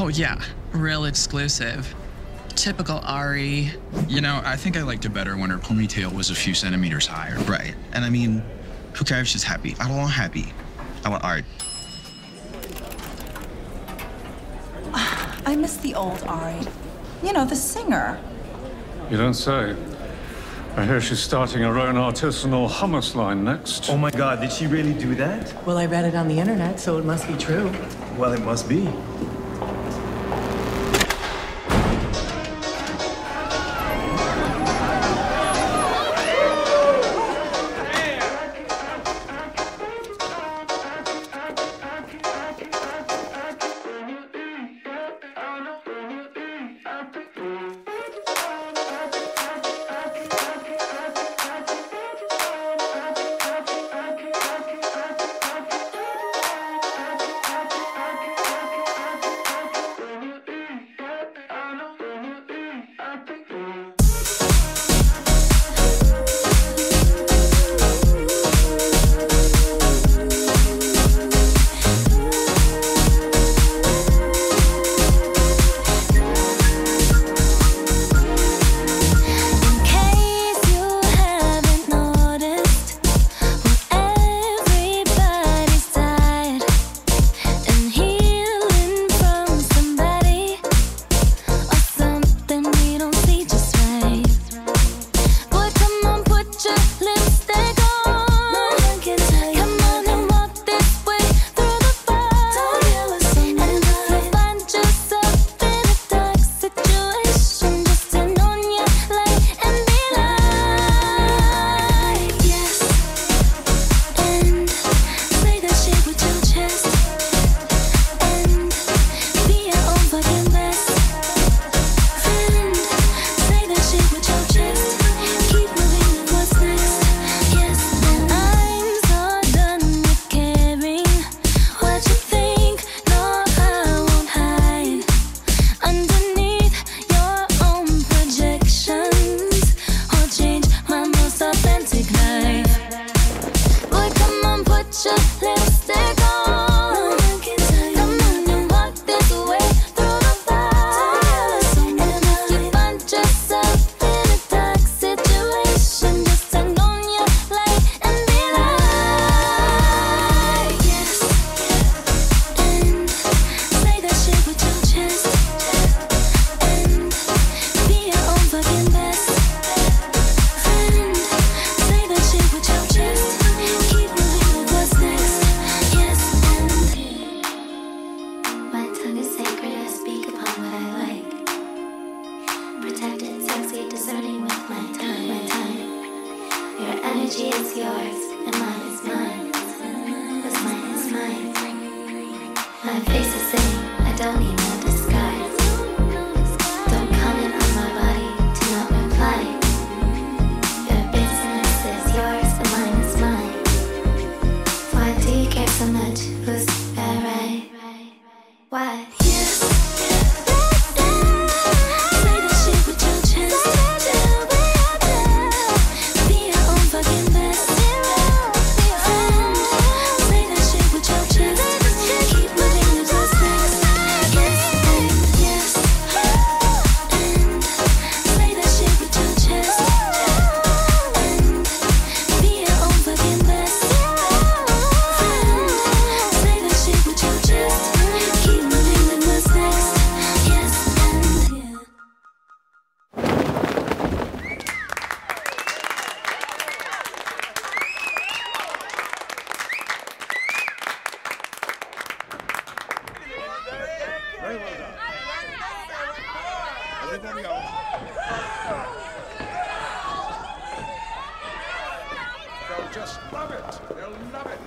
Oh, yeah. Real exclusive. Typical Ari. You know, I think I liked it better when her ponytail was a few centimeters higher. Right. And I mean, who cares if she's happy? I don't want happy. I want art. I miss the old Ari. You know, the singer. You don't say. I hear she's starting her own artisanal hummus line next. Oh my god, did she really do that? Well, I read it on the internet, so it must be true. Well, it must be. energy is yours and mine. They'll just love it. They'll love it.